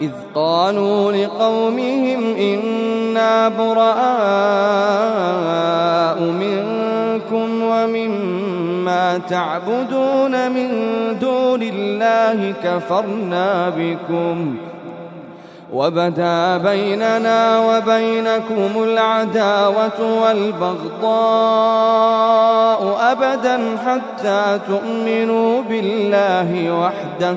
إذ قالوا لقومهم إنا براء منكم ومما تعبدون من دون الله كفرنا بكم وبدا بيننا وبينكم العداوة والبغضاء أبدا حتى تؤمنوا بالله وحده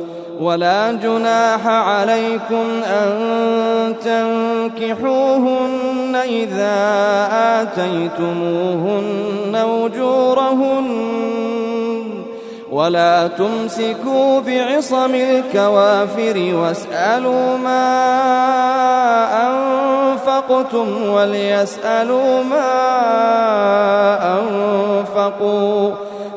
ولا جناح عليكم أن تنكحوهن إذا آتيتموهن أجورهن ولا تمسكوا بعصم الكوافر واسألوا ما أنفقتم وليسألوا ما أنفقوا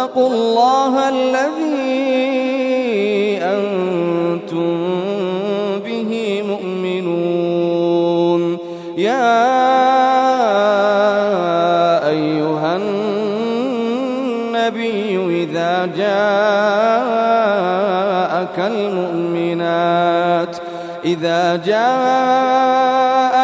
واتقوا الله الذي أنتم به مؤمنون. يا أيها النبي إذا جاءك المؤمنات إذا جاءك